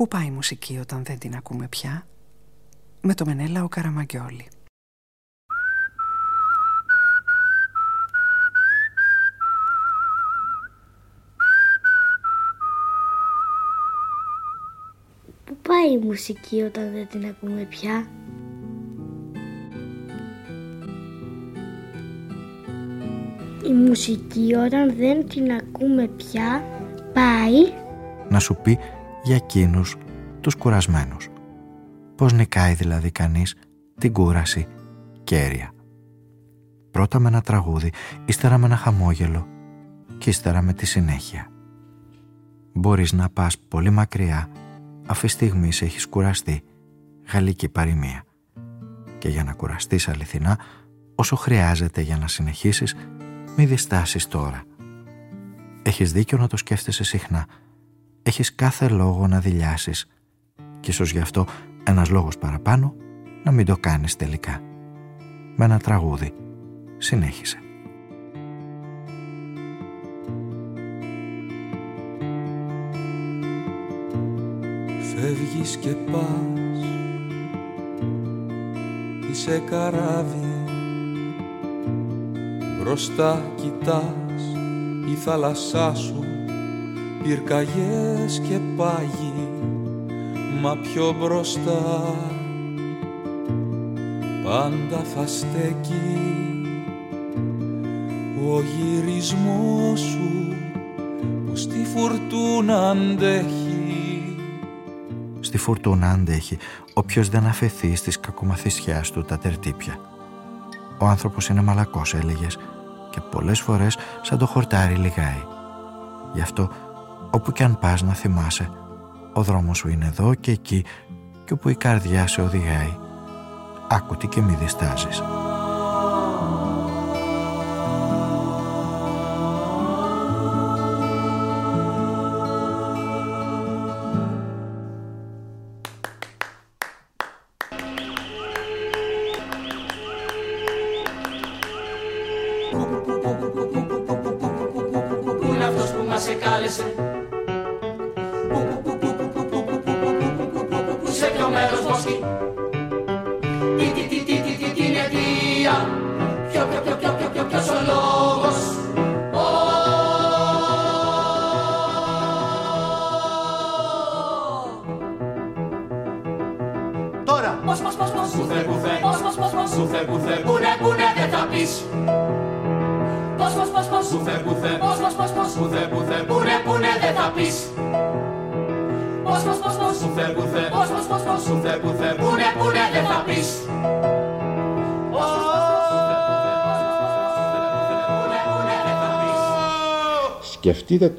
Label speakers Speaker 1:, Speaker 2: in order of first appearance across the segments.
Speaker 1: Πού πάει η μουσική όταν δεν την ακούμε πια; Με το Μενέλα ο Καραμαγκιόλη.
Speaker 2: Πού πάει η μουσική όταν δεν την ακούμε πια; Η μουσική όταν δεν την ακούμε πια πάει
Speaker 3: να σου πει για εκείνους τους κουρασμένους. Πώς νικάει δηλαδή κανείς την κούραση κέρια. Πρώτα με ένα τραγούδι, ύστερα με ένα χαμόγελο και ύστερα με τη συνέχεια. Μπορείς να πας πολύ μακριά, αφού στιγμή έχεις κουραστεί, γαλλική παροιμία. Και για να κουραστείς αληθινά, όσο χρειάζεται για να συνεχίσεις, μη διστάσεις τώρα. Έχεις δίκιο να το σκέφτεσαι συχνά. Έχεις κάθε λόγο να δηλιάσεις. Και ίσως γι' αυτό ένας λόγος παραπάνω να μην το κάνεις τελικά. Με ένα τραγούδι. Συνέχισε.
Speaker 4: Φεύγεις και πας Είσαι καράβι Μπροστά κοιτάς η θάλασσά σου Πυρκαγιές και πάγι Μα πιο μπροστά Πάντα θα στέκει. Ο γυρισμός σου Που στη φουρτούνα αντέχει.
Speaker 3: Στη φουρτούνα αντέχει. Όποιος δεν αφαιθεί στις κακομαθησιάς του τα τερτύπια. Ο άνθρωπος είναι μαλακός έλεγες και πολλές φορές σαν το χορτάρι λιγάει. Γι' αυτό όπου κι αν πας να θυμάσαι ο δρόμος σου είναι εδώ και εκεί και όπου η καρδιά σε οδηγάει. Άκουτη και μη διστάζεις.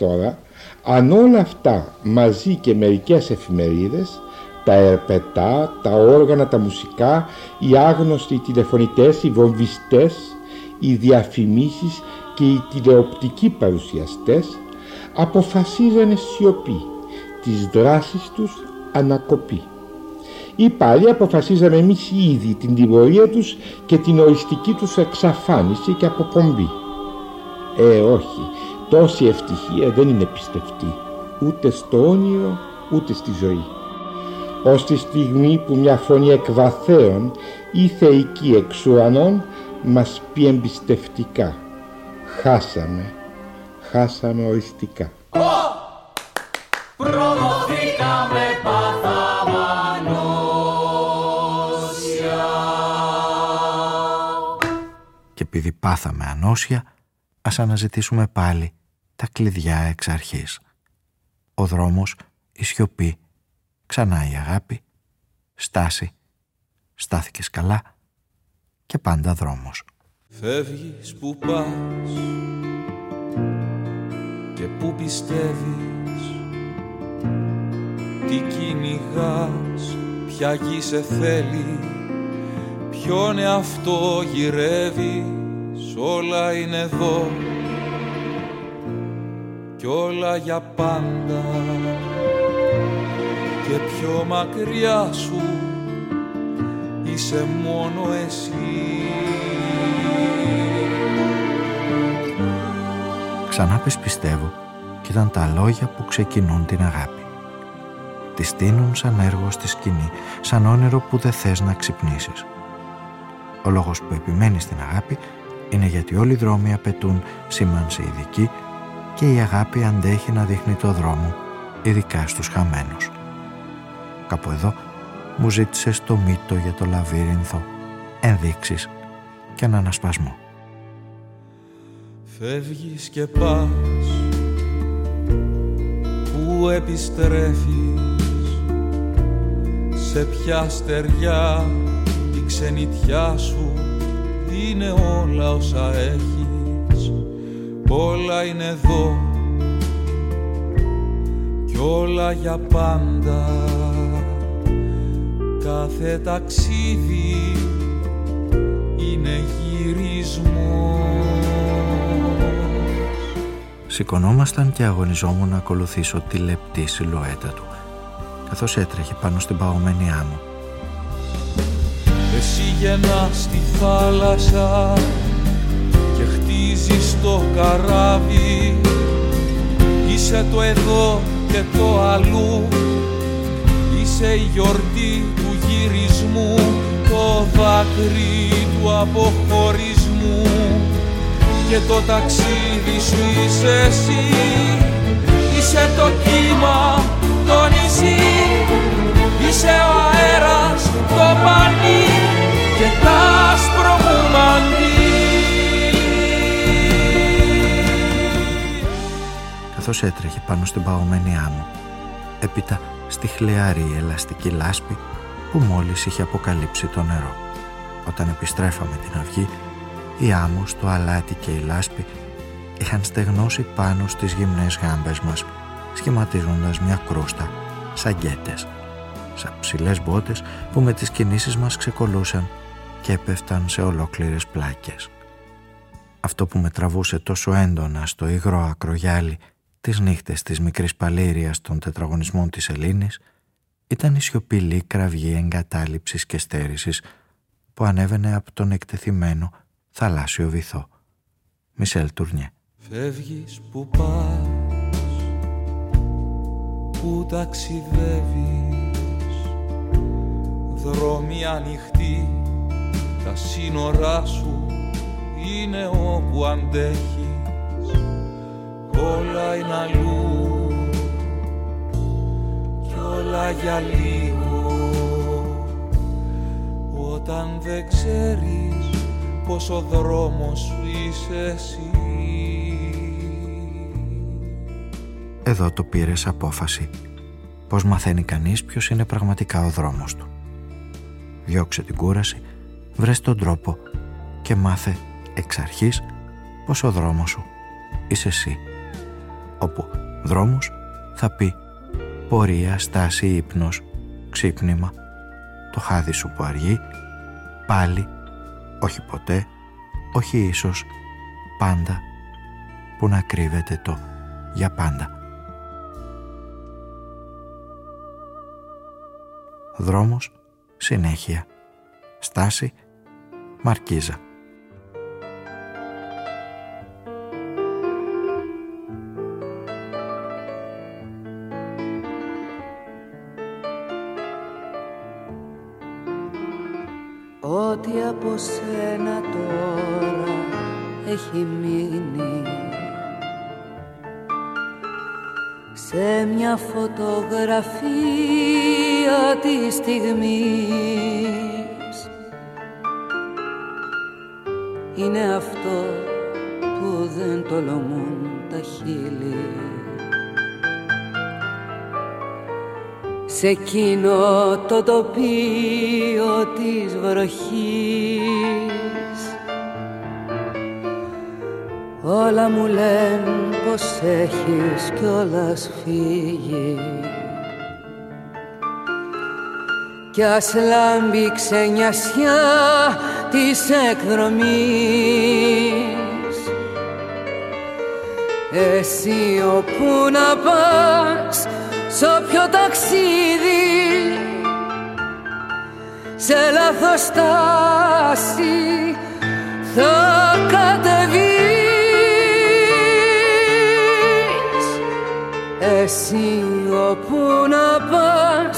Speaker 5: Τώρα αν όλα αυτά μαζί και μερικές εφημερίδες τα ερπετά, τα όργανα, τα μουσικά, οι άγνωστοι τηλεφωνητές, οι βομβιστές, οι διαφημίσεις και οι τηλεοπτικοί παρουσιαστές αποφασίζανε σιωπή, τις δράσεις τους ανακοπή. Ή πάλι αποφασίζαμε εμείς ήδη την τιμωρία τους και την οριστική τους εξαφάνιση και αποπομπή. Ε, όχι, τόση ευτυχία δεν είναι πιστευτή, ούτε στο όνειρο, ούτε στη ζωή. Ως τη στιγμή που μια φωνή εκβαθέων ή θεϊκή εξ ουρανών μας πει εμπιστευτικά «Χάσαμε, χάσαμε οριστικά».
Speaker 6: Προδοθήκαμε
Speaker 3: Και επειδή πάθαμε ανώσια, ας αναζητήσουμε πάλι τα κλειδιά εξ αρχής. Ο δρόμος, η σιωπή, ξανά η αγάπη, στάση, στάθηκες καλά και πάντα δρόμος.
Speaker 4: Φεύγεις που πας και που πιστεύεις Τι κυνηγάς, ποια γη σε θέλει Ποιον εαυτό γυρεύεις, όλα είναι εδώ Κι όλα για πάντα Και πιο μακριά σου είσαι μόνο εσύ
Speaker 3: Ξανά πες πιστεύω και ήταν τα λόγια που ξεκινούν την αγάπη. τη στείνουν σαν έργο στη σκηνή, σαν όνειρο που δεν θες να ξυπνήσεις. Ο λόγος που επιμένει στην αγάπη είναι γιατί όλοι οι δρόμοι απαιτούν σήμανση ειδική και η αγάπη αντέχει να δείχνει το δρόμο, ειδικά στους χαμένους. Κάπου εδώ μου ζήτησε το μύτο για το λαβύρινθο, ενδείξεις και έναν ανασπασμό.
Speaker 4: Φεύγεις και πας Πού επιστρέφεις Σε ποια στεριά Η ξενιτιά σου Είναι όλα όσα έχεις Όλα είναι εδώ Κι όλα για πάντα Κάθε ταξίδι Είναι γυρισμός
Speaker 3: Σηκωνόμασταν και αγωνιζόμουν να ακολουθήσω τη λεπτή σιλουέτα του, καθώς έτρεχε πάνω στην παγωμένη άμμο.
Speaker 4: Εσύ γεννάς στη θάλασσα και χτίζεις το καράβι. Είσαι το εδώ και το αλλού. Είσαι η γιορτή του γυρισμού το δάκρυ του αποχωρισμού. Και το ταξίδι σου είσαι εσύ. Είσαι το κύμα, το νησί. Είσαι ο αέρας, το πανί. Και τα άσπρο
Speaker 3: Καθώς έτρεχε πάνω στην παγωμένη άμμο έπειτα στη χλιαρή ελαστική λάσπη που μόλις είχε αποκαλύψει το νερό. Όταν επιστρέφαμε την αυγή η άμμος, το αλάτι και η λάσπη είχαν στεγνώσει πάνω στις γυμνές γάμπες μας, σχηματίζοντας μια κρούστα, σαν γκέτες, σαν ψηλές μπότες που με τις κινήσεις μας ξεκολούσαν και έπεφταν σε ολόκληρες πλάκες. Αυτό που με τραβούσε τόσο έντονα στο υγρό ακρογιάλι τις νύχτες της μικρής παλήριας των τετραγωνισμών της Ελλήνης ήταν η σιωπηλή κραυγή εγκατάλειψης και στέρησης που ανέβαινε από τον εκτεθειμένο θαλάσσιο βυθό. Μισελ Τουρνιέ.
Speaker 4: Φεύγεις που πας, που ταξιδεύεις, δρόμοι ανοιχτοί, τα σύνορά σου είναι όπου αντέχεις, όλα είναι αλλού κι όλα για λίγο, όταν δεν ξέρεις πως ο δρόμος σου είσαι εσύ
Speaker 3: Εδώ το πήρες απόφαση πως μαθαίνει κανείς ποιος είναι πραγματικά ο δρόμος του. Διώξε την κούραση, βρες τον τρόπο και μάθε εξ αρχής πως ο δρόμος σου είσαι εσύ. Όπου δρόμος θα πει πορεία, στάση, ύπνος, ξύπνημα, το χάδι σου που αργεί, πάλι όχι ποτέ, όχι ίσως, πάντα, που να κρύβεται το για πάντα. Δρόμος, συνέχεια, στάση, μαρκίζα.
Speaker 6: Φωτογραφία της στιγμής. Είναι αυτό που δεν τολμούν τα χείλη. Σε εκείνο το τοπίο της βροχής. Όλα μου λένε πως έχεις κιόλας φύγει κι ας λάμπει ξενιασιά της εκδρομής. Εσύ όπου να πας σ' όποιο ταξίδι σε λάθος στάση θα κατεβείς. Εσύ όπου να πας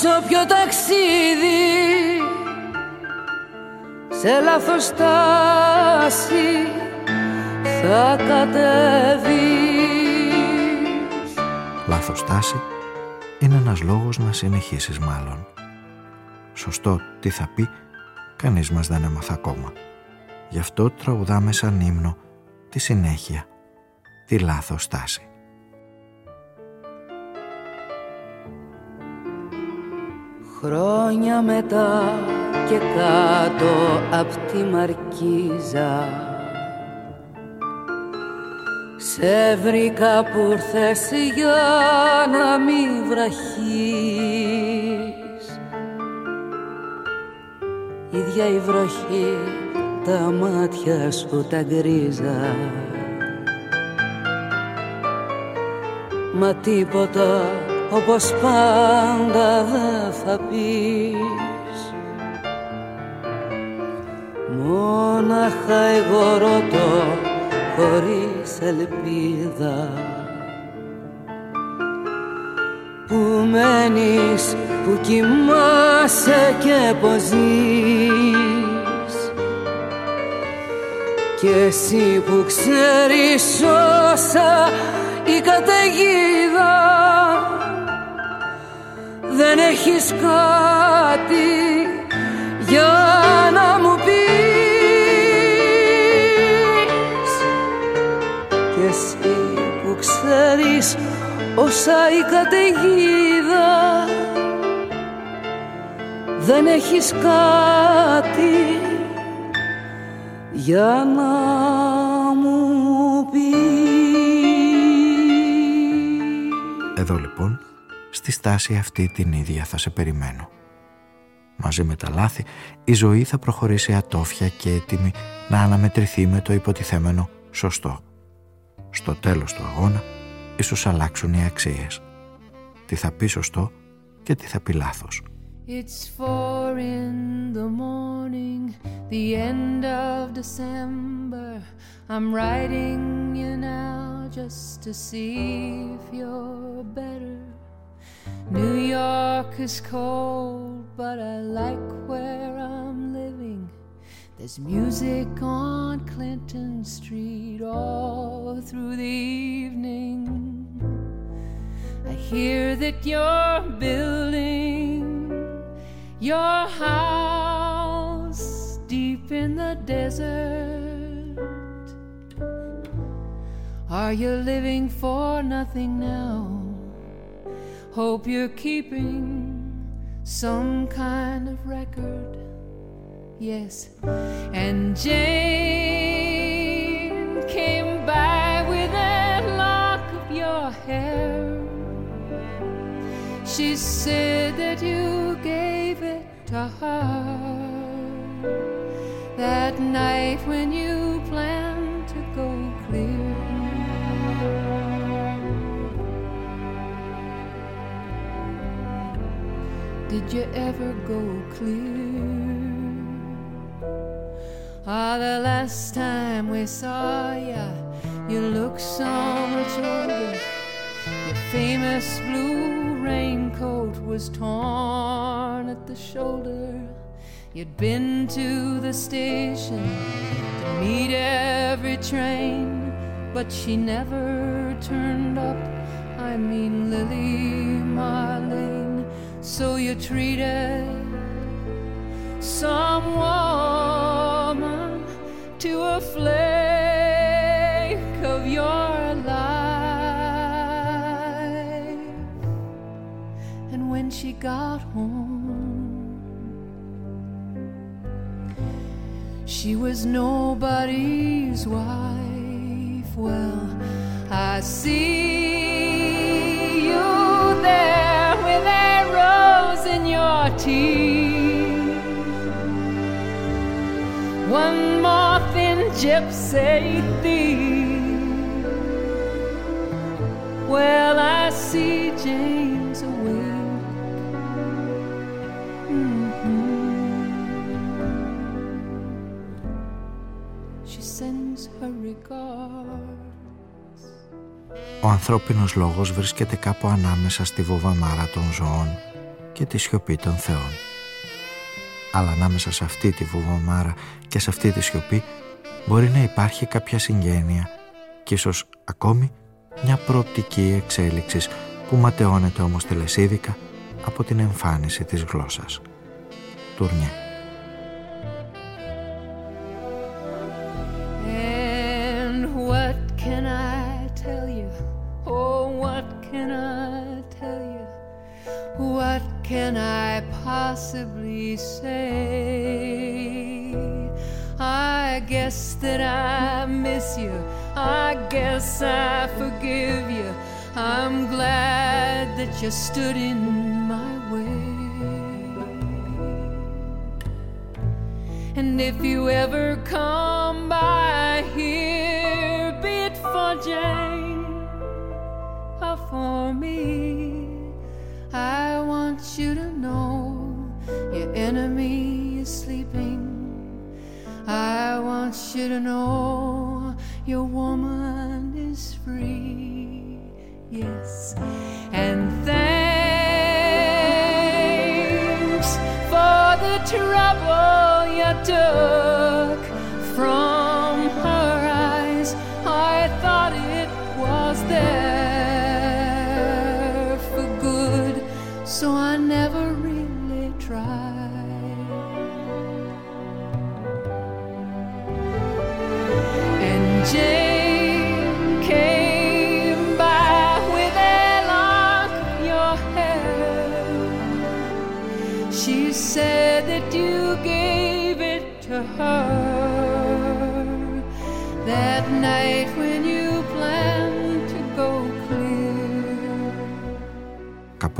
Speaker 6: Σ' όποιο ταξίδι Σε λάθος στάση θα κατεβείς
Speaker 3: Λάθος στάση είναι ένας λόγος να συνεχίσεις μάλλον. Σωστό τι θα πει, κανείς μας δεν έμαθα ακόμα. Γι' αυτό τραγουδάμε σαν ύμνο τη συνέχεια, τη λάθος στάση.
Speaker 6: Χρόνια μετά και κάτω απ' τη Μαρκίζα. Σε βρήκα που ήρθες για να μη βραχείς. Ίδια η βροχή τα μάτια σου τα γκρίζα. Μα τίποτα όπως πάντα δεν θα πεις. Μόναχα εγώ ρωτώ χωρίς ελπίδα. Που μένεις, που κοιμάσαι και πως ζεις. Κι εσύ που ξέρεις όσα η καταιγίδα δεν έχεις κάτι για να μου πεις. Και εσύ που ξέρεις όσα η καταιγίδα. Δεν έχεις κάτι για να μου πεις.
Speaker 3: Εδώ λοιπόν στη στάση αυτή την ίδια θα σε περιμένω. Μαζί με τα λάθη, η ζωή θα προχωρήσει ατόφια και έτοιμη να αναμετρηθεί με το υποτιθέμενο σωστό. Στο τέλος του αγώνα, ίσως αλλάξουν οι αξίες. Τι θα πει σωστό και τι θα πει λάθος.
Speaker 7: It's four in the morning, the end of December. I'm writing you now just to see if you're better. New York is cold, but I like where I'm living. There's music on Clinton Street all through the evening. I hear that you're building your house deep in the desert. Are you living for nothing now? Hope you're keeping some kind of record. Yes. And Jane came by with a lock of your hair. She said that you gave it to her that night when you Did you ever go clear? Ah, the last time we saw ya, you looked so much older. Your famous blue raincoat was torn at the shoulder. You'd been to the station to meet every train, but she never turned up. I mean, Lily Marlene. So you treated some woman to a flake of your life. And when she got home, she was nobody's wife. Well, I see you there in your teeth. One more thin gypsy thief. Well, I see James awake. Mhm. She sends her regards.
Speaker 3: ο ανθρώπινος λόγος βρίσκεται κάπου ανάμεσα στη βοβαμάρα των ζώων και τη σιωπή των θεών. Αλλά ανάμεσα σε αυτή τη βοβαμάρα και σε αυτή τη σιωπή μπορεί να υπάρχει κάποια συγγένεια και ίσως ακόμη μια προοπτική εξέλιξης που ματαιώνεται όμως τελεσίδικα από την εμφάνιση της γλώσσας. Τουρνιέ.
Speaker 7: Can I possibly say? I guess that I miss you. I guess I forgive you. I'm glad that you stood in my way. And if you ever come by here, be it for Jane or for me, I want you to know your enemy is sleeping. I want you to know your woman is free. Yes, and thanks for the trouble you took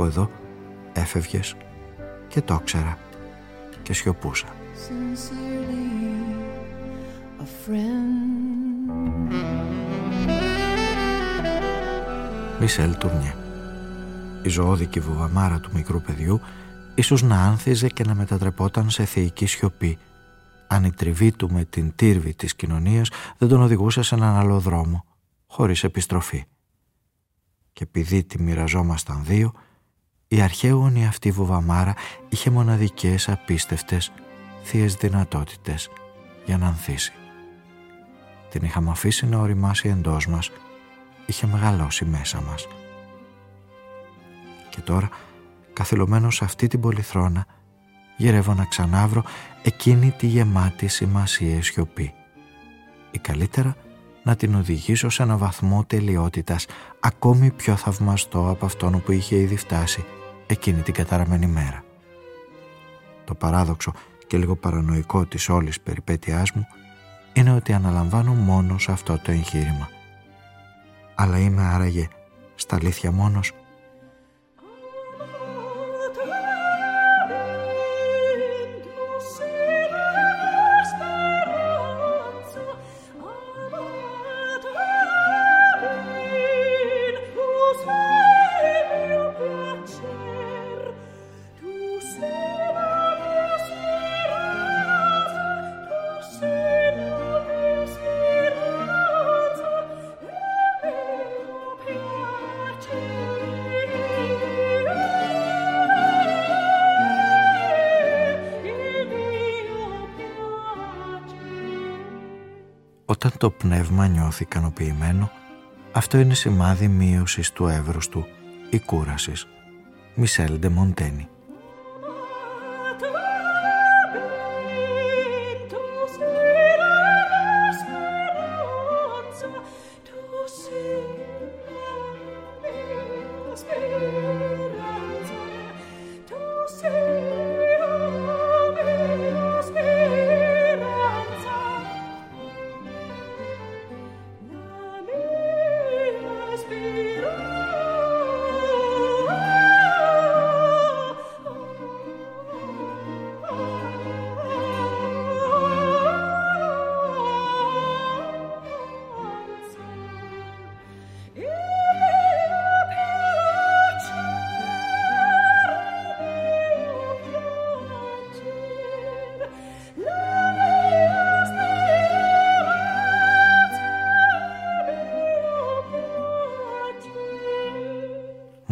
Speaker 3: Κάπου εδώ έφευγες και το ήξερα και σιωπούσα.
Speaker 7: Sincerely, a friend.
Speaker 3: Μισελ Τουρνιέ. Η ζωώδικη βουβαμάρα του μικρού παιδιού ίσως να άνθιζε και να μετατρεπόταν σε θεϊκή σιωπή αν η τριβή του με την τύρβη της κοινωνίας δεν τον οδηγούσε σε έναν άλλο δρόμο, χωρίς επιστροφή. Και επειδή τη μοιραζόμασταν δύο, η αρχαίωνη αυτή βουβαμάρα είχε μοναδικές απίστευτες θείες δυνατότητες για να ανθίσει. Την είχαμε αφήσει να οριμάσει εντός μας, είχε μεγαλώσει μέσα μας. Και τώρα, καθυλωμένος σε αυτή την πολυθρόνα, γυρεύω να ξανάβρω εκείνη τη γεμάτη σημασία σιωπή. Ή καλύτερα να την οδηγήσω σε ένα βαθμό τελειότητας ακόμη πιο θαυμαστό από αυτόν που είχε ήδη φτάσει εκείνη την καταραμένη μέρα. Το παράδοξο και λίγο παρανοϊκό της όλης περιπέτειάς μου είναι ότι αναλαμβάνω μόνος σε αυτό το εγχείρημα. Αλλά είμαι άραγε στα αλήθεια μόνος πνεύμα νιώθει ικανοποιημένο, αυτό είναι σημάδι μείωσης του εύρους του ή κούρασης. Μισελ Ντε Μοντένι.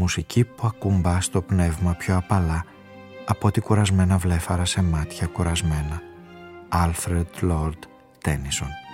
Speaker 3: Μουσική που ακουμπά στο πνεύμα πιο απαλά από ότι κουρασμένα βλέφαρα σε μάτια κουρασμένα. Alfred Lord Tennyson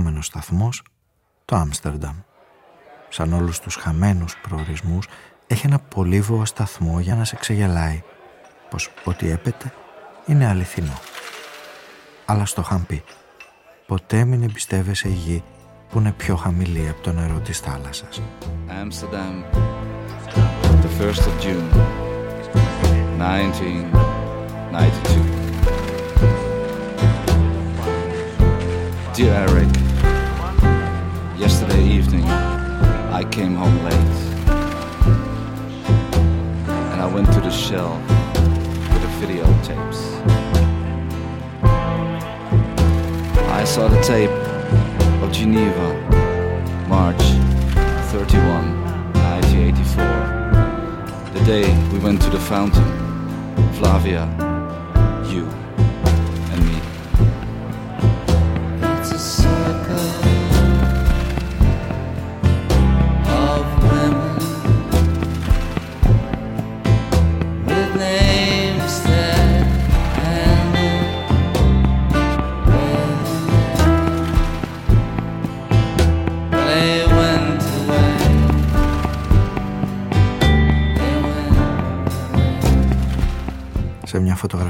Speaker 3: επόμενος σταθμός το Άμστερνταμ. Σαν όλους τους χαμένους προορισμούς έχει ένα πολύβοο σταθμό για να σε ξεγελάει πως ό,τι έπεται είναι αληθινό. Αλλά στο είχαν πει ποτέ μην εμπιστεύεσαι γη που είναι πιο χαμηλή από το νερό της θάλασσας.
Speaker 8: Amsterdam, the 1st of June, 1992. Dear Eric, yesterday evening I came home late and I went to the shell with the videotapes. I saw the tape of Geneva, March 31, 1984. The day we went to the fountain, Flavia,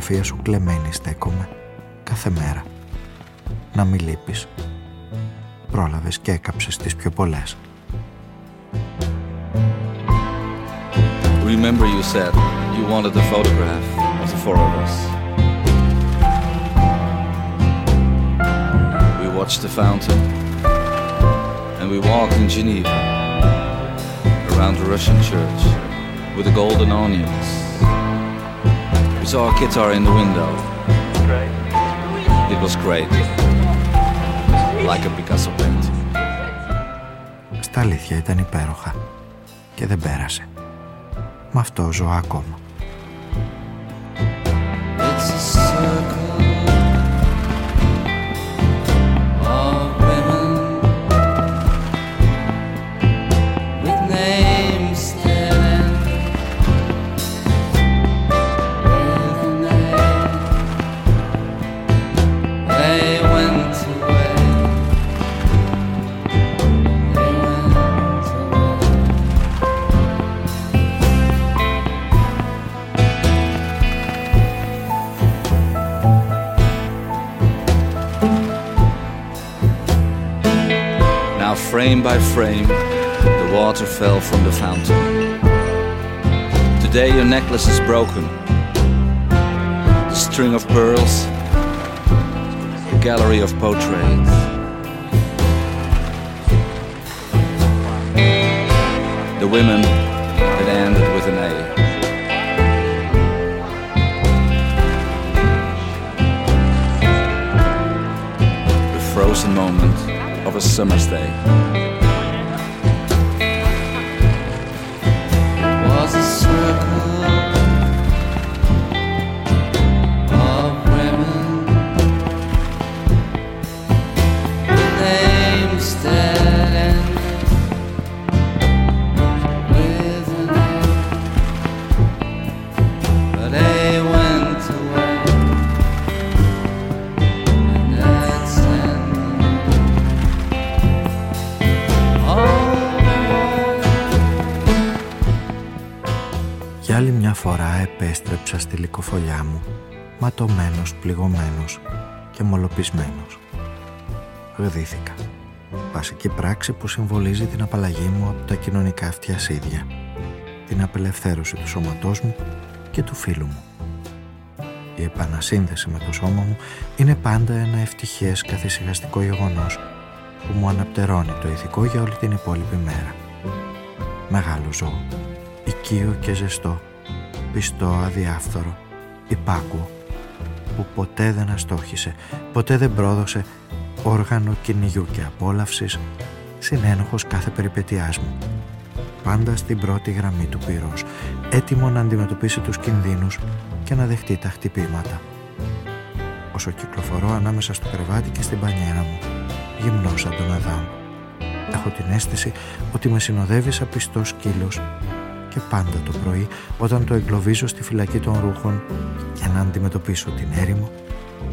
Speaker 3: φωτογραφία σου κλεμμένη στέκομαι κάθε μέρα. Να μην λείπεις. Πρόλαβες και έκαψες τις πιο πολλές.
Speaker 8: Remember you said you wanted a photograph of the four of us. We watched the fountain and we walked in Geneva around the Russian church with the golden onions saw a guitar in the window. It was great. Like a Picasso painting.
Speaker 3: Στα αλήθεια ήταν υπέροχα και δεν πέρασε. Με αυτό ζω ακόμα.
Speaker 8: Frame by frame, the water fell from the fountain. Today your necklace is broken. The string of pearls, a gallery of portraits. The women that ended with an A. The frozen moment of a summer's day.
Speaker 3: Επέστρεψα στη λικοφολιά μου ματωμένος, πληγωμένος και μολοπισμένος. Γδύθηκα. Βασική πράξη που συμβολίζει την απαλλαγή μου από τα κοινωνικά αυτιασίδια, την απελευθέρωση του σώματός μου και του φίλου μου. Η επανασύνδεση με το σώμα μου είναι πάντα ένα ευτυχές καθησυχαστικό γεγονός που μου αναπτερώνει το ηθικό για όλη την υπόλοιπη μέρα. Μεγάλο ζώο, οικείο και ζεστό, πιστό, αδιάφθορο, υπάκουο, που ποτέ δεν αστόχησε, ποτέ δεν πρόδωσε όργανο κυνηγιού και απόλαυσης, συνένοχος κάθε περιπετειάς μου. Πάντα στην πρώτη γραμμή του πυρός, έτοιμο να αντιμετωπίσει τους κινδύνους και να δεχτεί τα χτυπήματα. Όσο κυκλοφορώ ανάμεσα στο κρεβάτι και στην πανιέρα μου, γυμνός σαν τον Αδάμ. Έχω την αίσθηση ότι με συνοδεύεις σαν πιστός σκύλος και πάντα το πρωί όταν το εγκλωβίζω στη φυλακή των ρούχων για να αντιμετωπίσω την έρημο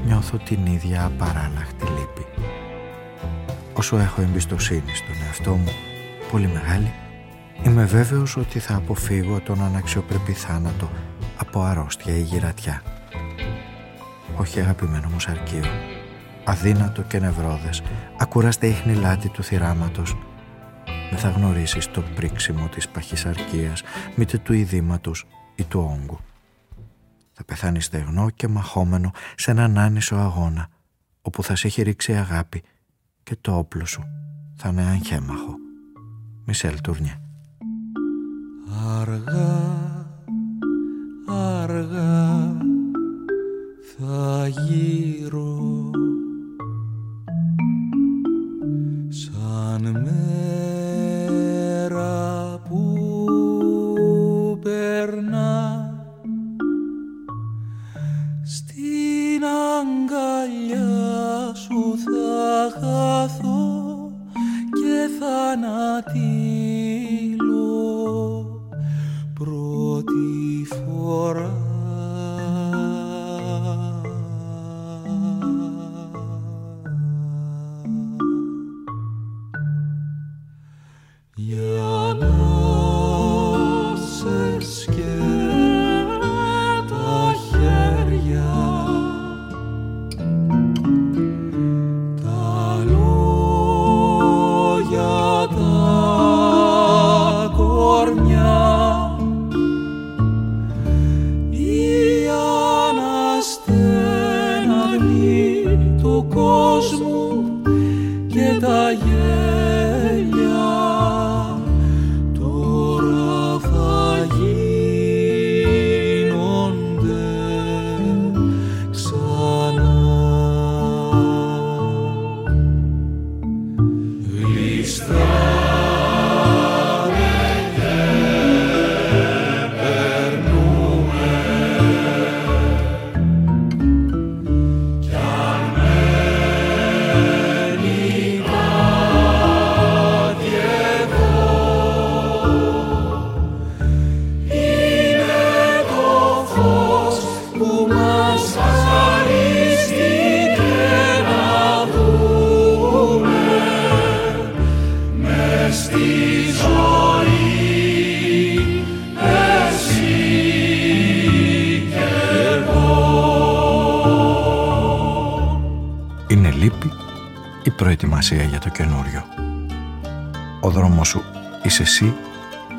Speaker 3: νιώθω την ίδια απαράλλαχτη λύπη. Όσο έχω εμπιστοσύνη στον εαυτό μου, πολύ μεγάλη, είμαι βέβαιος ότι θα αποφύγω τον αναξιοπρεπή θάνατο από αρρώστια ή γυρατιά. Όχι αγαπημένο μου σαρκείο, αδύνατο και νευρόδες, ακούραστε η χνηλάτη του θυράματος δεν θα γνωρίσεις το πρίξιμο της παχυσαρκίας, μήτε του ειδήματος ή του όγκου. Θα πεθάνεις στεγνό και μαχόμενο σε έναν άνισο αγώνα, όπου θα σε έχει ρίξει αγάπη και το όπλο σου θα είναι αγχέμαχο. Μισελ Τουρνιέ.
Speaker 4: Αργά, αργά θα γύρω σαν με
Speaker 3: για το καινούριο. Ο δρόμος σου είσαι εσύ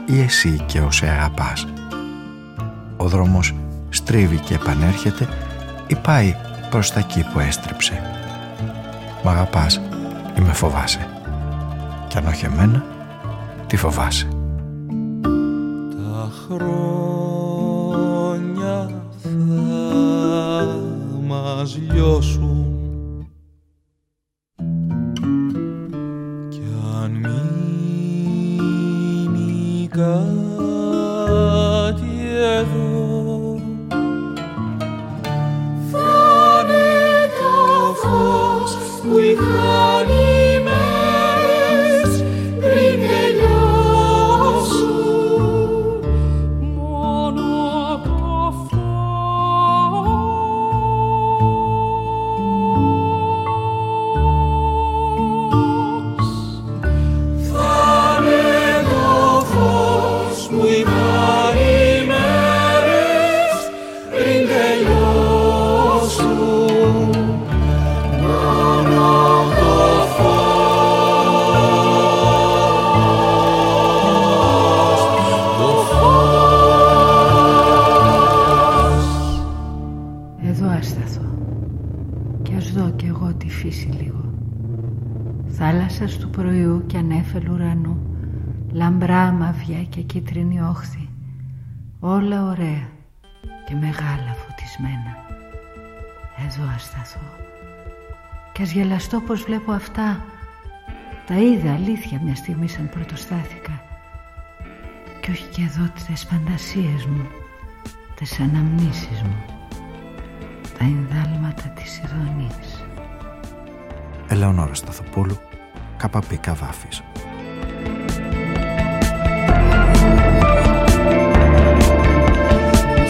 Speaker 3: ή εσύ και όσοι αγαπάς. Ο δρόμος στρίβει και επανέρχεται ή πάει προς τα εκεί που έστριψε. Μ' αγαπάς ή με φοβάσαι. Κι αν όχι εμένα, τι φοβάσαι.
Speaker 4: Τα χρόνια θα μας λιώσουν
Speaker 9: ασταθώ και ας γελαστώ πως βλέπω αυτά. Τα είδα αλήθεια μια στιγμή σαν πρωτοστάθηκα. Και όχι και εδώ τις φαντασίες μου τις αναμνήσεις μου τα ενδάλματα της ειδονής
Speaker 3: Ελεονόρα Σταθοπούλου Καπαπή Καβάφης.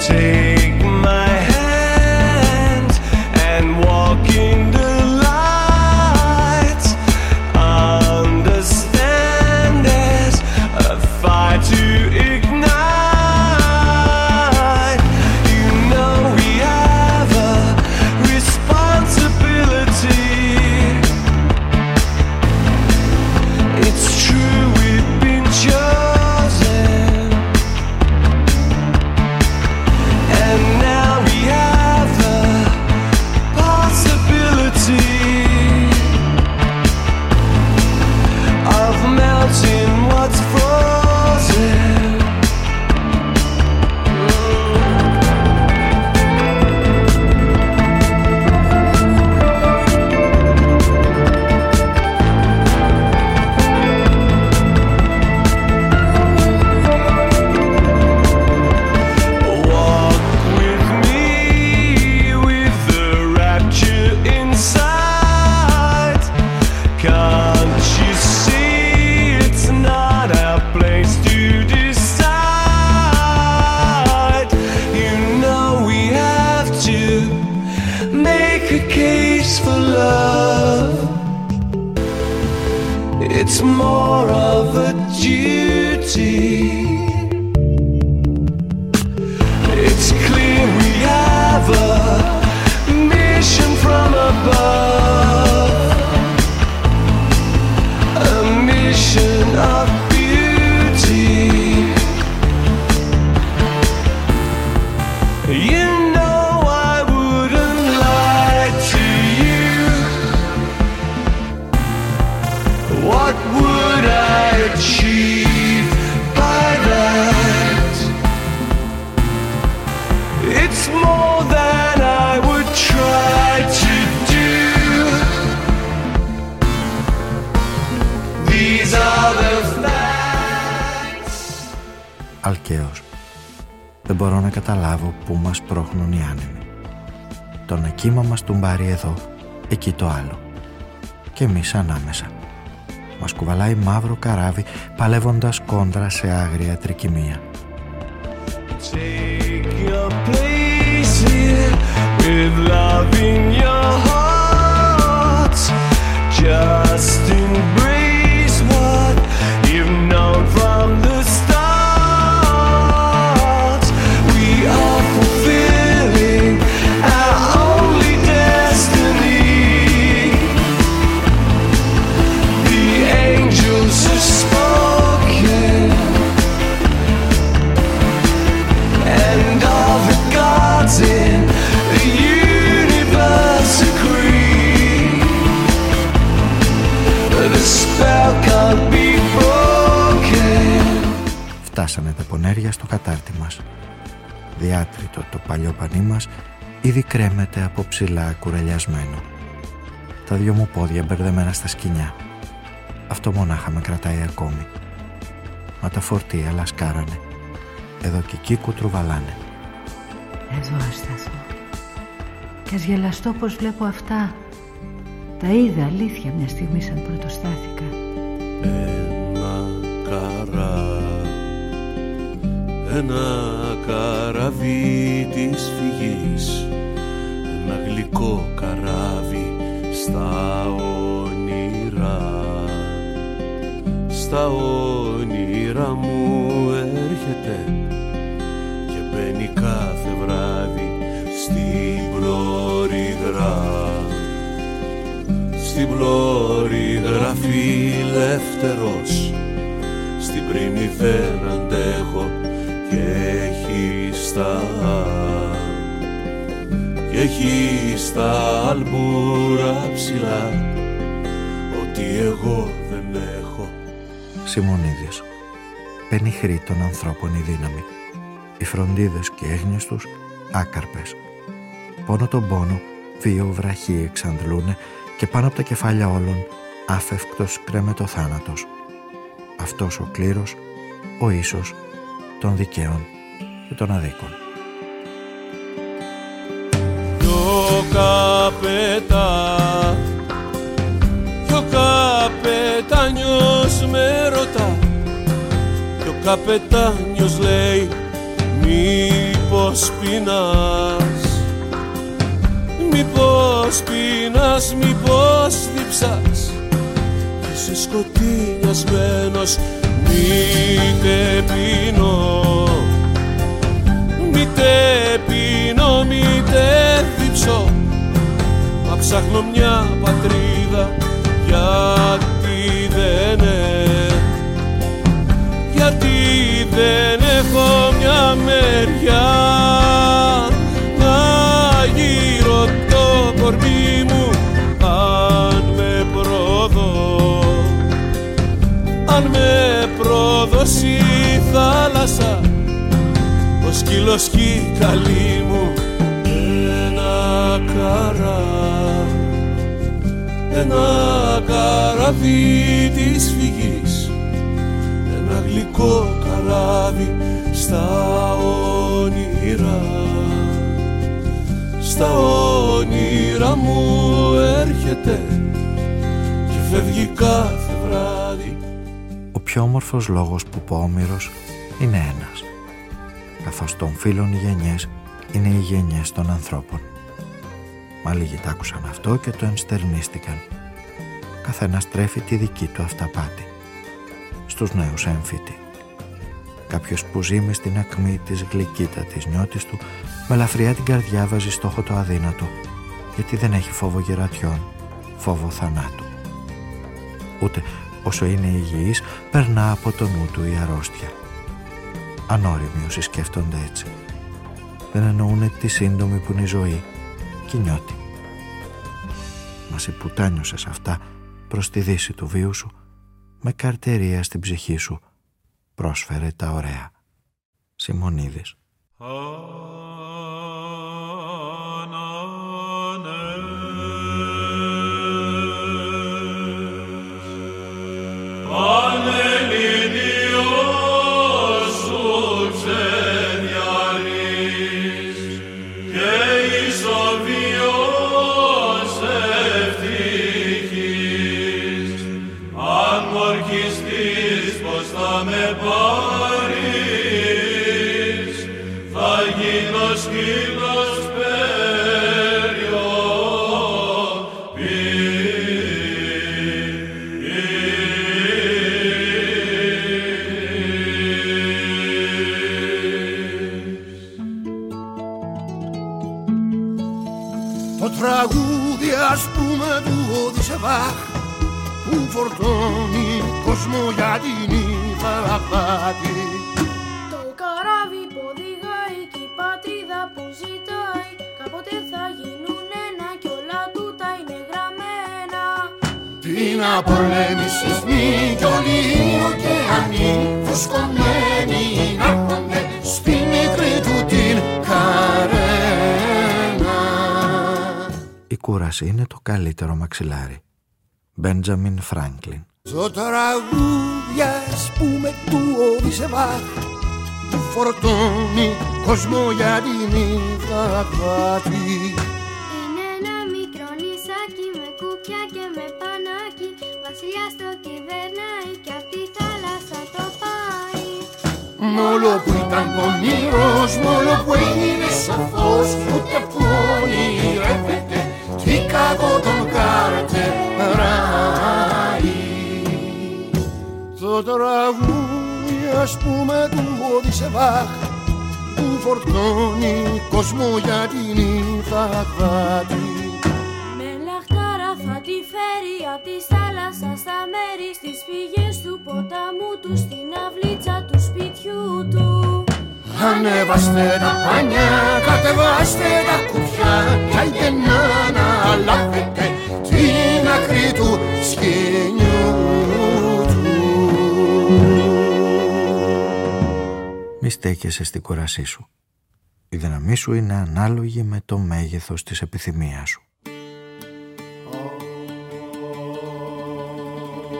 Speaker 10: Take It's more of a duty. It's clear we have a mission from above,
Speaker 3: μπορώ να καταλάβω πού μας πρόχνουν οι άνεμοι. Το ένα κύμα μας του μπάρει εδώ Εκεί το άλλο. Και εμείς ανάμεσα. Μας κουβαλάει μαύρο καράβι Παλεύοντας κόντρα σε άγρια τρικυμία.
Speaker 10: Take your place here with love in your heart. Just
Speaker 3: Φτάσανε τα πονέρια στο κατάρτι μας. Διάτριτο το παλιό πανί μας Ήδη κρέμεται από ψηλά κουρελιασμένο. Τα δυο μου πόδια μπερδεμένα στα σκοινιά. Αυτό μονάχα με κρατάει ακόμη. Μα τα φορτία λασκάρανε. Εδώ και εκεί κουτρουβαλάνε
Speaker 9: Εδώ ασταθώ και ας γελαστώ πως βλέπω αυτά. Τα είδα αλήθεια μια στιγμή σαν πρωτοστάθηκα.
Speaker 11: Ένα Ένα καραβί της φυγής Ένα γλυκό καράβι στα όνειρα Στα όνειρα μου έρχεται Και μπαίνει κάθε βράδυ στην πλώρη Στην πλώρη γραφή ελεύθερος Στην πρίμη δεν αντέχω και έχεις στα και έχεις στα αλμπούρα ψηλά ότι εγώ δεν
Speaker 3: Σιμονίδης. Πενιχρή των ανθρώπων η δύναμη. Οι φροντίδες και έγνοιες τους άκαρπες. Πόνο τον πόνο, βίο βραχοί εξαντλούνε και πάνω από τα κεφάλια όλων άφευκτος κρέμεται ο θάνατος. Αυτός ο κλήρος, ο ίσος των δικαίων και των αδίκων.
Speaker 11: ο καπετά Κι ο καπετάνιος με ρωτά Κι ο καπετάνιος λέει Μήπως πεινάς Μήπως πεινάς, μήπως διψάς Είσαι σκοτεινιασμένος Μήτε πεινώ Μήτε πεινώ, μήτε διψώ Μα ψάχνω μια πατρίδα γιατί δεν έχω. Γιατί δεν έχω μια μεριά ο σκύλος κι καλή μου ένα καρά. Ένα καραβί της φυγής. Ένα γλυκό καράβι στα όνειρα στα όνειρα μου έρχεται και φεύγει κάθε βράδυ.
Speaker 3: Ο πιο όμορφος λόγος που πω όμηρος είναι ένας καθώς των φίλων οι γενιές είναι οι γενιές των ανθρώπων. Μα λίγοι τ' άκουσαν αυτό και το ενστερνίστηκαν. Καθένας τρέφει τη δική του αυταπάτη. Στους νέους έμφυτη. Κάποιος που ζει με στην ακμή της γλυκύτα της νιώτης του με ελαφριά την καρδιά βάζει στόχο το αδύνατο γιατί δεν έχει φόβο γερατιών, φόβο θανάτου. Ούτε όσο είναι υγιής περνά από το νου του η αρρώστια ανώριμοι όσοι σκέφτονται έτσι. Δεν εννοούν τη σύντομη που είναι η ζωή και νιώτη. Μα σε πουτάνιωσες αυτά προς τη δύση του βίου σου με καρτερία στην ψυχή σου πρόσφερε τα ωραία. Σιμονίδης.
Speaker 12: Το ας πούμε του Οδυσσεβάχ που φορτώνει κόσμο για την Ιθαγάτη.
Speaker 13: Το καράβι που οδηγάει και η πατρίδα που ζητάει κάποτε θα γίνουν ένα κι όλα τούτα είναι γραμμένα.
Speaker 12: Την απολέμησης μη κι όλοι οι ωκεανοί φουσκωμένοι να
Speaker 3: Η κούραση είναι το καλύτερο μαξιλάρι. Μπέντζαμιν Φράγκλιν.
Speaker 12: Το τραγούδι ας πούμε του Οδυσσεβάχ που φορτώνει κόσμο για την Ιθαγάτη.
Speaker 13: Είναι ένα μικρό νησάκι με κουπιά και με πανάκι Βασιλιάς το κυβερνάει και απ' τη θάλασσα το πάει
Speaker 12: Μόλο που ήταν πονηρός, μόλο που έγινε σαφός Ούτε που ονειρεύεται τι κακό τον καρτεράει Το τραγούδι ας πούμε του Οδυσσεβάχ που φορτώνει κόσμο για την Ιθαγάτη
Speaker 13: Με λαχτάρα θα τη φέρει απ' τη θάλασσας στα μέρη Στις πηγές του ποταμού του στην αυλίτσα του σπιτιού του
Speaker 12: Ανεβάστε τα πάνια, κατεβάστε τα κουπιά κι αν να αναλάβετε την άκρη του σκηνιού του.
Speaker 3: Μη στέκεσαι στην κουρασή σου. Η δύναμή σου είναι ανάλογη με το μέγεθος της επιθυμίας σου.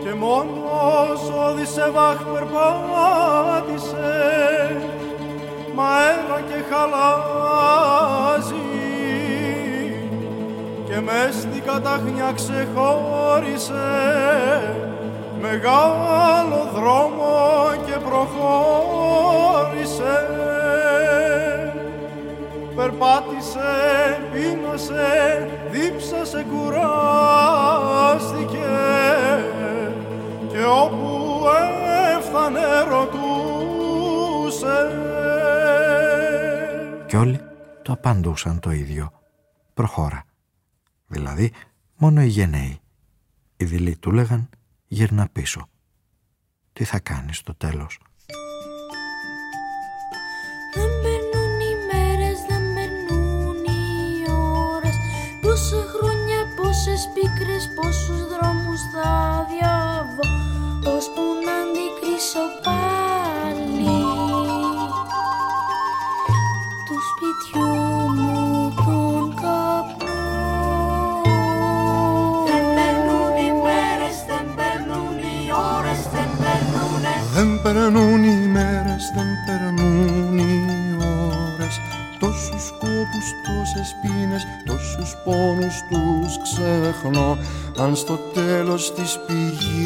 Speaker 14: Και μόνος ο Δησεβάχ περπάτησε μαέρα και χαλάζει. Και μες στην κατάχνια ξεχώρισε μεγάλο δρόμο και προχώρησε. Περπάτησε, πίνασε, δίψασε, κουράστηκε. Και όπου έφτανε ρωτούσε
Speaker 3: Κι όλοι το απαντούσαν το ίδιο. Προχώρα. Δηλαδή, μόνο οι γενναίοι. Οι δειλοί του λέγαν γυρνά πίσω. Τι θα κάνεις στο τέλος;
Speaker 13: Δεν περνούν οι μέρες, δεν περνούν οι ώρες Πόσα χρόνια, πόσες πίκρες, πόσους δρόμους θα
Speaker 12: Αν στο τέλος της πηγής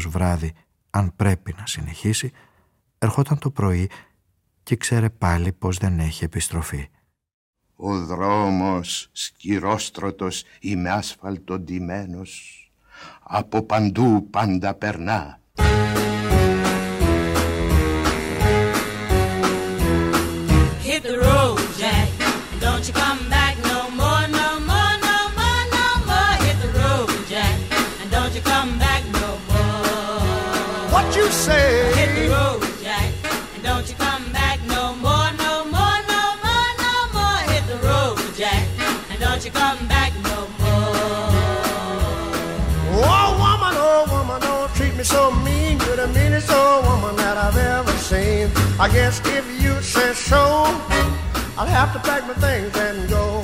Speaker 3: συνήθως βράδυ αν πρέπει να συνεχίσει, ερχόταν το πρωί και ξέρε πάλι πως δεν έχει επιστροφή.
Speaker 15: Ο δρόμος σκυρόστρωτος ή με άσφαλτο ντυμένος από παντού πάντα περνά.
Speaker 12: I guess if you say so, I'll have to pack my things and go.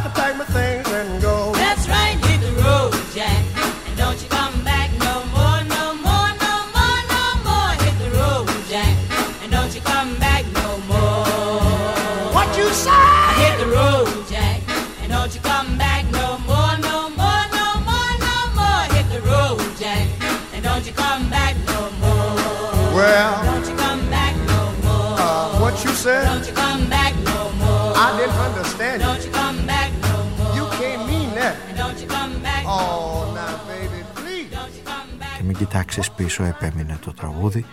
Speaker 3: μην κοιτάξεις πίσω επέμεινε το τραγούδι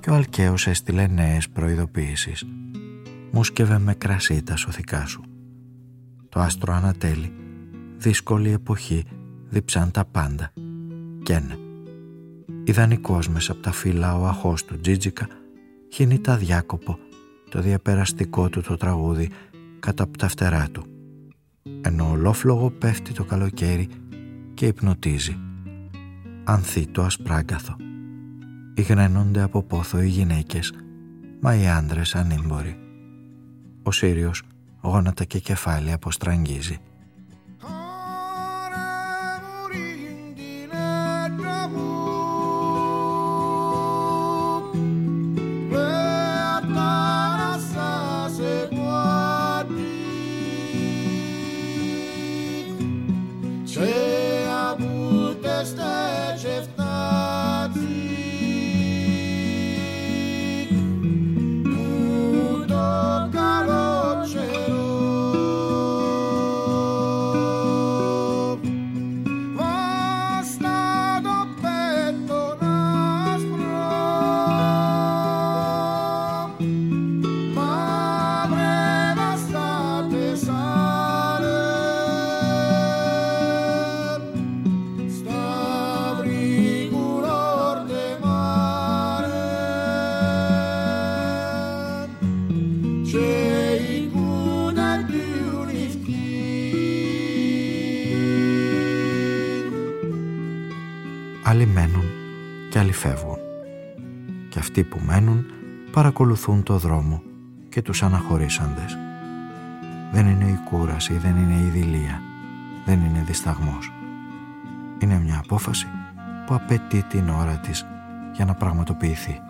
Speaker 3: και ο Αλκαίος έστειλε νέες προειδοποίησεις. Μουσκεύε με κρασί τα σωθικά σου. Το άστρο ανατέλει. Δύσκολη εποχή διψάν τα πάντα. Κι ένα. Ιδανικός μέσα από τα φύλλα ο αχός του Τζίτζικα χύνει διάκοπο το διαπεραστικό του το τραγούδι κατά από τα φτερά του ενώ ολόφλογο πέφτει το καλοκαίρι και υπνοτίζει ανθεί το ασπράγκαθο. Υγραίνονται από πόθο οι γυναίκες μα οι άντρες ανήμποροι. Ο Σύριος γόνατα και κεφάλι αποστραγγίζει αυτοί που μένουν παρακολουθούν το δρόμο και τους αναχωρήσαντες. Δεν είναι η κούραση, δεν είναι η δηλία, δεν είναι δισταγμός. Είναι μια απόφαση που απαιτεί την ώρα της για να πραγματοποιηθεί.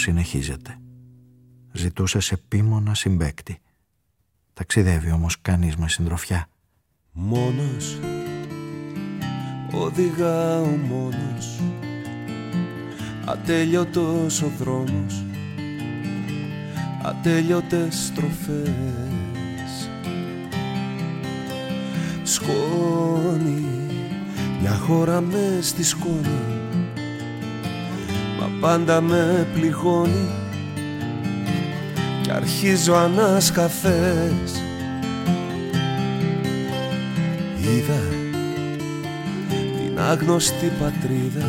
Speaker 3: Συνεχίζεται. Ζητούσε σε πίμωνα συμπέκτη. Ταξιδεύει όμως κανείς με συντροφιά.
Speaker 11: Μόνος, οδηγάω μόνος Ατέλειωτος ο δρόμος Ατέλειωτες στροφές Σκόνη, μια χώρα μες στη σκόνη πάντα με πληγώνει. Και αρχίζω ανάσκαφες Είδα την άγνωστη πατρίδα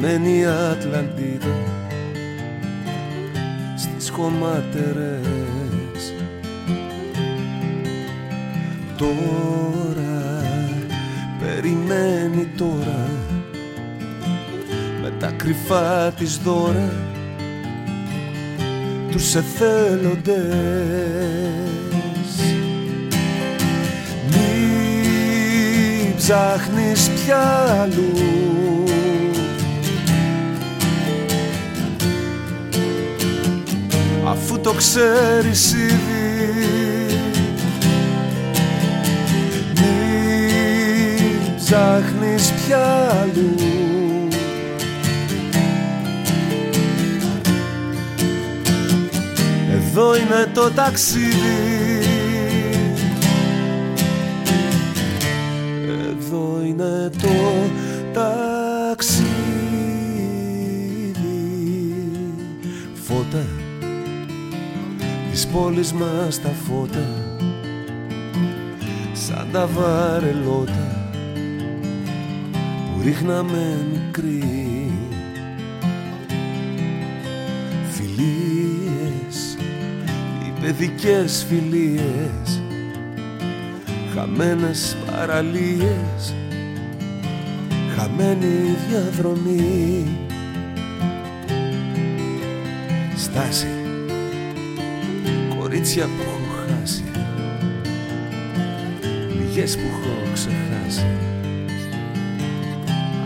Speaker 11: χαμένη Ατλαντίδα στις χωματερές. Τώρα περιμένει τώρα τα κρυφά της δώρα τους εθέλοντες Μη ψάχνεις πια αλλού. Αφού το ξέρεις ήδη Μη ψάχνεις πια αλλού Εδώ είναι το ταξίδι. Εδώ είναι το ταξίδι. Φώτα. Της πόλης μας τα φώτα. Σαν τα βαρελότα που που ρίχναμε παιδικές φιλίες Χαμένες παραλίες, χαμένη διαδρομή. Στάση, κορίτσια που έχω χάσει Λυγές που έχω ξεχάσει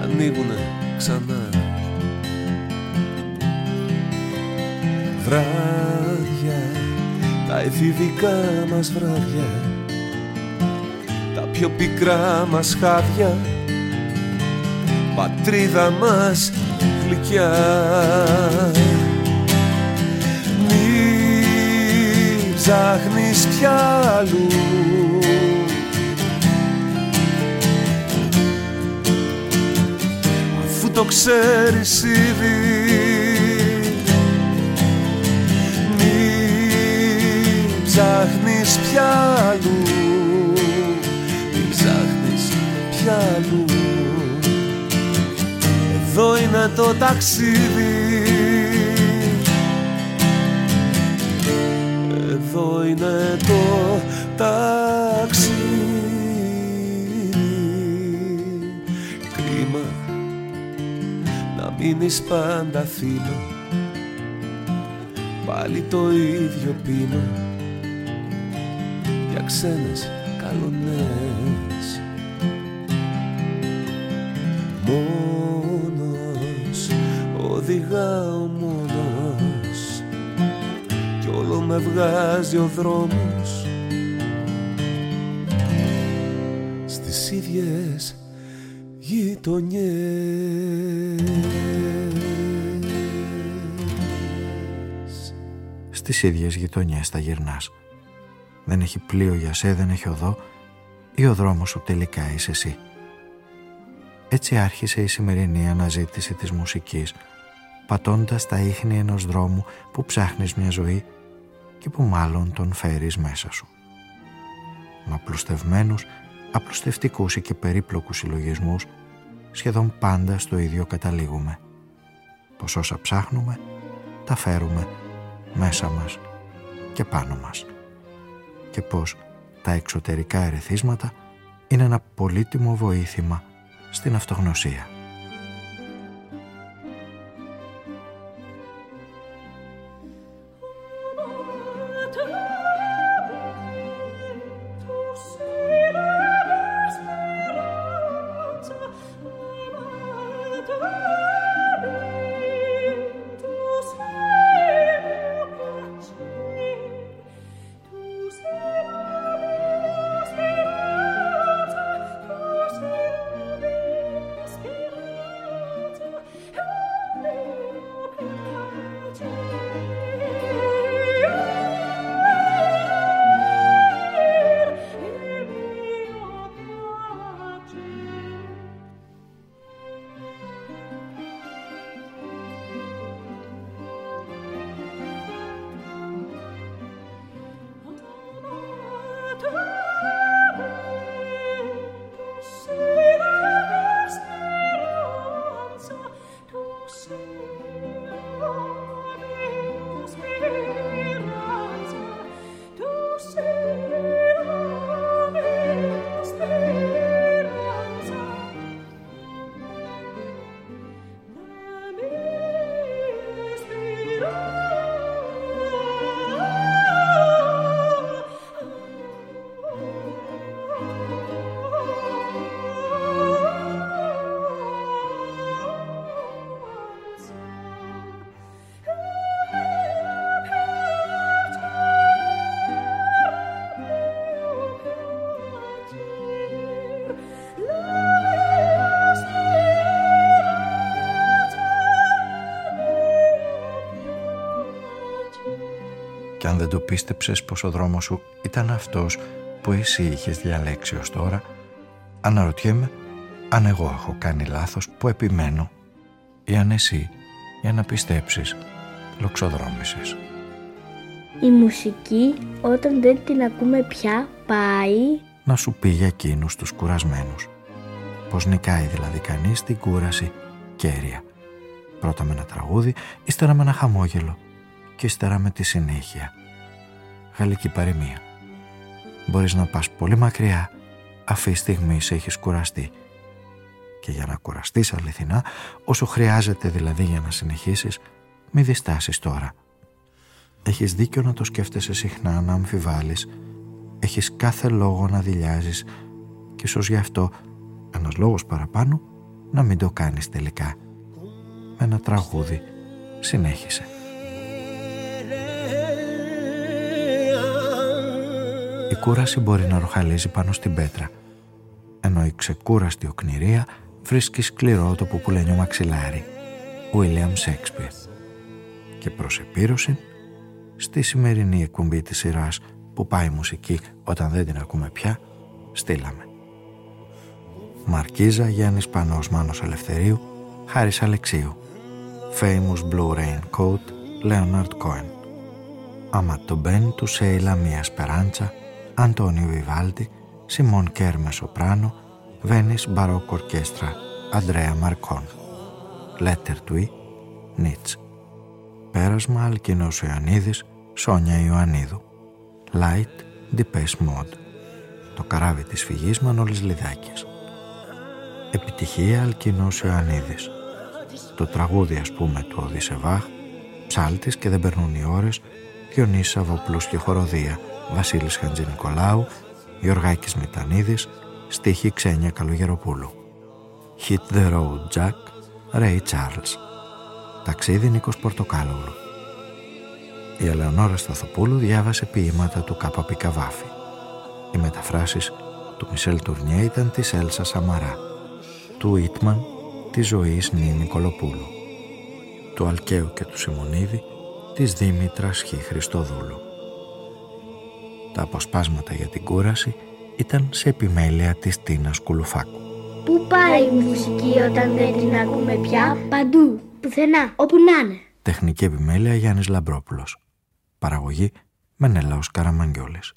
Speaker 11: ανοίγουνε ξανά. Βράδια, τα εφηβικά μας βράδια Τα πιο πικρά μας χάδια Πατρίδα μας γλυκιά. Μη ψάχνεις πια αλλού. Το ξέρεις ήδη ψάχνεις πια αλλού. Μη ψάχνεις πια αλλού. Εδώ είναι το ταξίδι. Εδώ είναι το ταξίδι. Κρίμα να μείνεις πάντα θύμα. Πάλι το ίδιο πείμα. Για ξένες καλονές. Μόνος οδηγάω μόνος Κι όλο με βγάζει ο δρόμος. Στις ίδιες γειτονιές.
Speaker 3: Στις ίδιες γειτονιές θα γυρνάς. Δεν έχει πλοίο για σε, δεν έχει οδό ή ο δρόμος σου τελικά είσαι εσύ. Έτσι άρχισε η σημερινή αναζήτηση της μουσικής πατώντας τα ίχνη ενός δρόμου που ψάχνεις μια ζωή και που μάλλον τον φέρεις μέσα σου. Με απλουστευμένους, απλουστευτικούς ή και περίπλοκους συλλογισμούς σχεδόν πάντα στο ίδιο καταλήγουμε. Πως όσα ψάχνουμε, τα φέρουμε μέσα μας και πάνω μας. Και πως τα εξωτερικά ερεθίσματα είναι ένα πολύτιμο βοήθημα στην αυτογνωσία. Αν δεν το πίστεψες πως ο δρόμος σου ήταν αυτός που εσύ είχες διαλέξει ως τώρα, αναρωτιέμαι αν εγώ έχω κάνει λάθος που επιμένω ή αν εσύ, για να πιστέψεις, λοξοδρόμησες.
Speaker 2: Η μουσική όταν δεν την ακούμε πια πάει
Speaker 3: Να σου πει για εκείνους τους κουρασμένους πως νικάει δηλαδή κανείς την κούραση κέρια. Πρώτα με ένα τραγούδι, ύστερα με ένα χαμόγελο και ύστερα με τη συνέχεια. Γαλλική παροιμία. Μπορείς να πας πολύ μακριά, αυτή στιγμή σε έχεις κουραστεί. Και για να κουραστείς αληθινά, όσο χρειάζεται δηλαδή για να συνεχίσεις, μη διστάσεις τώρα. Έχεις δίκιο να το σκέφτεσαι συχνά, να αμφιβάλλεις. Έχεις κάθε λόγο να δηλιάζεις και ίσως γι' αυτό ένας λόγος παραπάνω να μην το κάνεις τελικά. Με ένα τραγούδι συνέχισε. Η κούραση μπορεί να ροχαλίζει πάνω στην πέτρα, ενώ η ξεκούραστη οκνηρία βρίσκει σκληρό το πουπουλένιο μαξιλάρι. William Shakespeare. Και προς επίρρωση, στη σημερινή εκπομπή της σειράς που πάει η μουσική όταν δεν την ακούμε πια, στείλαμε. Μαρκίζα Γιάννης Πανός Μάνος Ελευθερίου Χάρης Αλεξίου Famous Blue Raincoat Leonard Cohen Amato Ben του Σέιλα Μία Σπεράντσα Αντώνιο Βιβάλτη Σιμών Κέρμε Σοπράνο Βένις Μπαρόκ Ορκέστρα Αντρέα Μαρκόν. Letter του Νίτς. Πέρασμα Αλκινός Ιωαννίδης Σόνια Ιωαννίδου. Light Depeche Mode. Το καράβι της φυγής Μανώλης Λιδάκης. Επιτυχία Αλκινός Ιωαννίδης. Το τραγούδι ας πούμε του Οδυσσεβάχ Ψάλτης και δεν περνούν οι ώρες Διονύσης Σαββοπλούς και Χοροδία Βασίλης Χαντζηνικολάου Γιωργάκης Μητανίδης Στίχη Ξένια Καλογεροπούλου Hit the Road Jack Ray Charles Ταξίδι Νίκος Πορτοκάλογλου Η Ελεονόρα Σταθοπούλου διάβασε ποίηματα του Κάπα Πικαβάφη Οι μεταφράσεις του Μισελ Τουρνιέ ήταν της Έλσα Σαμαρά του Ίτμαν της ζωής Νίνη Κολοπούλου του Αλκαίου και του Σιμονίδη της Δήμητρας Χ. Χριστοδούλου. Τα αποσπάσματα για την κούραση ήταν σε επιμέλεια της Τίνας Κουλουφάκου.
Speaker 2: Πού πάει η μουσική όταν δεν την ακούμε πια, παντού, πουθενά, όπου να είναι.
Speaker 3: Τεχνική επιμέλεια Γιάννης Λαμπρόπουλος. Παραγωγή Μενέλαος Καραμαγγιόλης.